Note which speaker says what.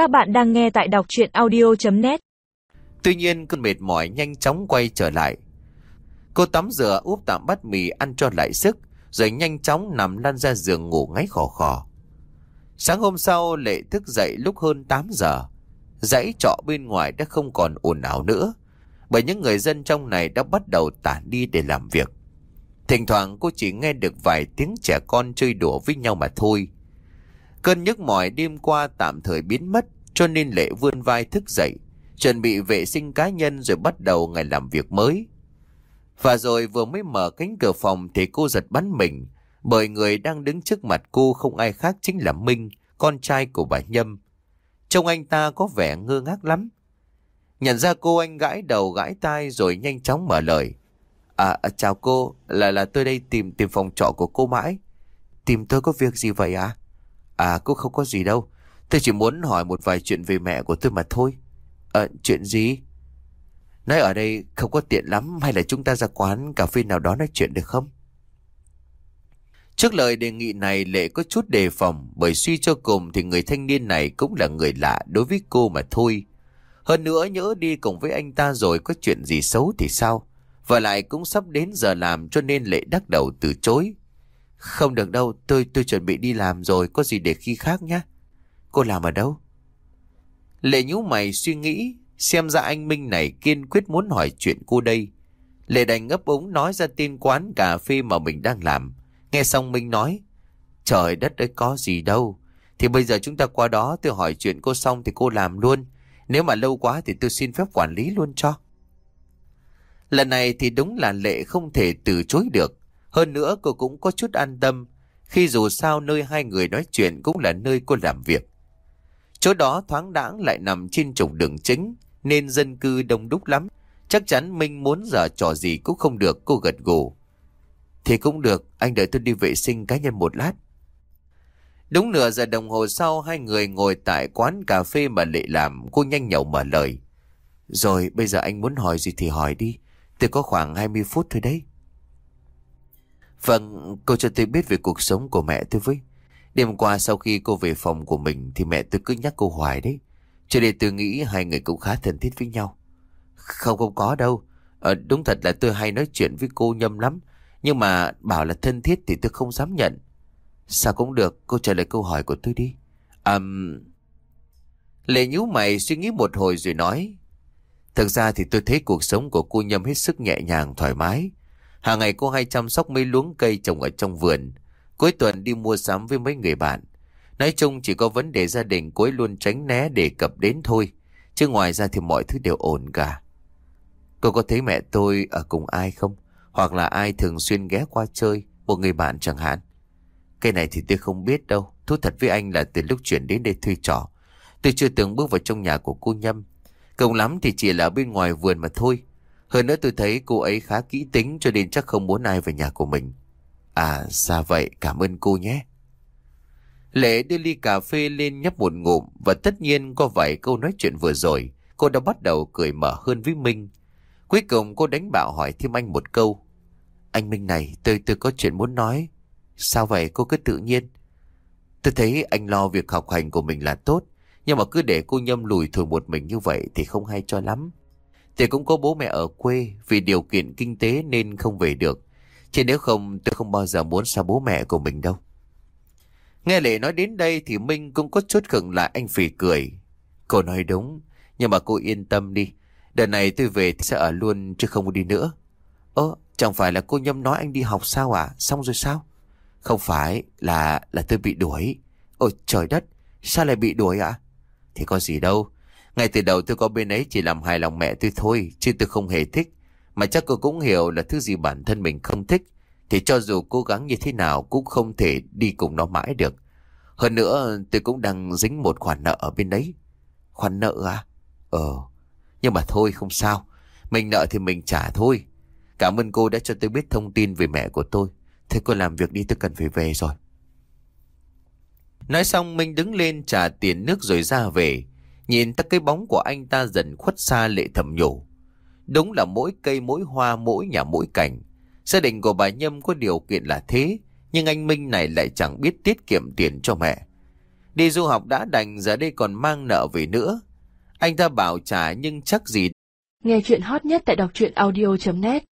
Speaker 1: Các bạn đang nghe tại đọc chuyện audio.net
Speaker 2: Tuy nhiên cơn mệt mỏi nhanh chóng quay trở lại. Cô tắm rửa úp tạm bát mì ăn cho lại sức, rồi nhanh chóng nằm lăn ra giường ngủ ngáy khò khò. Sáng hôm sau Lệ thức dậy lúc hơn 8 giờ. Dãy trọ bên ngoài đã không còn ồn ào nữa, bởi những người dân trong này đã bắt đầu tản đi để làm việc. Thỉnh thoảng cô chỉ nghe được vài tiếng trẻ con chơi đùa với nhau mà thôi. Cơn nhức mỏi đêm qua tạm thời biến mất cho nên Lệ vươn vai thức dậy, chuẩn bị vệ sinh cá nhân rồi bắt đầu ngày làm việc mới. Và rồi vừa mới mở cánh cửa phòng thì cô giật bắn mình bởi người đang đứng trước mặt cô không ai khác chính là Minh, con trai của bà Nhâm. Trông anh ta có vẻ ngơ ngác lắm. Nhận ra cô anh gãi đầu gãi tai rồi nhanh chóng mở lời. À, à chào cô, là là tôi đây tìm tìm phòng trọ của cô mãi. Tìm tôi có việc gì vậy à? À cô không có gì đâu. Tôi chỉ muốn hỏi một vài chuyện về mẹ của tôi mà thôi. À, chuyện gì? Nói ở đây không có tiện lắm hay là chúng ta ra quán cà phê nào đó nói chuyện được không? Trước lời đề nghị này Lệ có chút đề phòng bởi suy cho cùng thì người thanh niên này cũng là người lạ đối với cô mà thôi. Hơn nữa nhớ đi cùng với anh ta rồi có chuyện gì xấu thì sao? Và lại cũng sắp đến giờ làm cho nên Lệ đắc đầu từ chối. Không được đâu, tôi tôi chuẩn bị đi làm rồi, có gì để khi khác nhé. Cô làm ở đâu? Lệ nhú mày suy nghĩ, xem ra anh Minh này kiên quyết muốn hỏi chuyện cô đây. Lệ đành ngấp ống nói ra tên quán cà phê mà mình đang làm. Nghe xong Minh nói, trời đất ơi có gì đâu. Thì bây giờ chúng ta qua đó tôi hỏi chuyện cô xong thì cô làm luôn. Nếu mà lâu quá thì tôi xin phép quản lý luôn cho. Lần này thì đúng là Lệ không thể từ chối được. Hơn nữa cô cũng có chút an tâm khi dù sao nơi hai người nói chuyện cũng là nơi cô làm việc. Chỗ đó thoáng đãng lại nằm trên trục đường chính nên dân cư đông đúc lắm. Chắc chắn Minh muốn giờ trò gì cũng không được cô gật gù. Thì cũng được, anh đợi tôi đi vệ sinh cá nhân một lát. Đúng nửa giờ đồng hồ sau hai người ngồi tại quán cà phê mà Lệ làm cô nhanh nhậu mở lời. Rồi bây giờ anh muốn hỏi gì thì hỏi đi. Tôi có khoảng 20 phút thôi đấy. Vâng, cô cho tôi biết về cuộc sống của mẹ tôi với. Đêm qua sau khi cô về phòng của mình thì mẹ tôi cứ nhắc cô hoài đấy. Cho nên tôi nghĩ hai người cũng khá thân thiết với nhau. Không không có đâu. Ờ, đúng thật là tôi hay nói chuyện với cô nhâm lắm. Nhưng mà bảo là thân thiết thì tôi không dám nhận. Sao cũng được, cô trả lời câu hỏi của tôi đi. Um... Lệ nhú mày suy nghĩ một hồi rồi nói. Thực ra thì tôi thấy cuộc sống của cô nhâm hết sức nhẹ nhàng, thoải mái. Hàng ngày cô hay chăm sóc mấy luống cây trồng ở trong vườn. Cuối tuần đi mua sắm với mấy người bạn. Nói chung chỉ có vấn đề gia đình cô ấy luôn tránh né đề cập đến thôi. Chứ ngoài ra thì mọi thứ đều ổn cả. Cô có thấy mẹ tôi ở cùng ai không? Hoặc là ai thường xuyên ghé qua chơi, một người bạn chẳng hạn. Cái này thì tôi không biết đâu. Thú thật với anh là từ lúc chuyển đến đây thuê trọ. Tôi chưa từng bước vào trong nhà của cô Nhâm. Cùng lắm thì chỉ là bên ngoài vườn mà thôi. Hơn nữa tôi thấy cô ấy khá kỹ tính cho nên chắc không muốn ai về nhà của mình. À, ra vậy, cảm ơn cô nhé. Lệ đưa ly cà phê lên nhấp một ngụm và tất nhiên có vài câu nói chuyện vừa rồi, cô đã bắt đầu cười mở hơn với Minh. Cuối cùng cô đánh bạo hỏi thêm anh một câu. Anh Minh này, tôi tôi có chuyện muốn nói. Sao vậy cô cứ tự nhiên? Tôi thấy anh lo việc học hành của mình là tốt, nhưng mà cứ để cô nhâm lùi thường một mình như vậy thì không hay cho lắm. Thì cũng có bố mẹ ở quê vì điều kiện kinh tế nên không về được. Chứ nếu không tôi không bao giờ muốn xa bố mẹ của mình đâu. Nghe Lệ nói đến đây thì Minh cũng có chút khựng lại anh phì cười. Cô nói đúng, nhưng mà cô yên tâm đi. Đợt này tôi về thì sẽ ở luôn chứ không đi nữa. Ơ, chẳng phải là cô Nhâm nói anh đi học sao à? Xong rồi sao? Không phải, là là tôi bị đuổi. Ôi trời đất, sao lại bị đuổi ạ? Thì có gì đâu. Ngay từ đầu tôi có bên ấy chỉ làm hài lòng mẹ tôi thôi, chứ tôi không hề thích. Mà chắc cô cũng hiểu là thứ gì bản thân mình không thích, thì cho dù cố gắng như thế nào cũng không thể đi cùng nó mãi được. Hơn nữa tôi cũng đang dính một khoản nợ ở bên đấy. Khoản nợ à? Ờ, nhưng mà thôi không sao. Mình nợ thì mình trả thôi. Cảm ơn cô đã cho tôi biết thông tin về mẹ của tôi. Thế cô làm việc đi tôi cần phải về rồi. Nói xong Minh đứng lên trả tiền nước rồi ra về. Nhìn ta cái bóng của anh ta dần khuất xa lệ thầm nhủ. Đúng là mỗi cây, mỗi hoa, mỗi nhà, mỗi cảnh. Gia đình của bà Nhâm có điều kiện là thế. Nhưng anh Minh này lại chẳng biết tiết kiệm tiền cho mẹ. Đi du học đã đành, giờ đây còn mang nợ về nữa. Anh ta bảo trả nhưng chắc gì
Speaker 3: Nghe chuyện hot nhất tại đọc truyện audio.net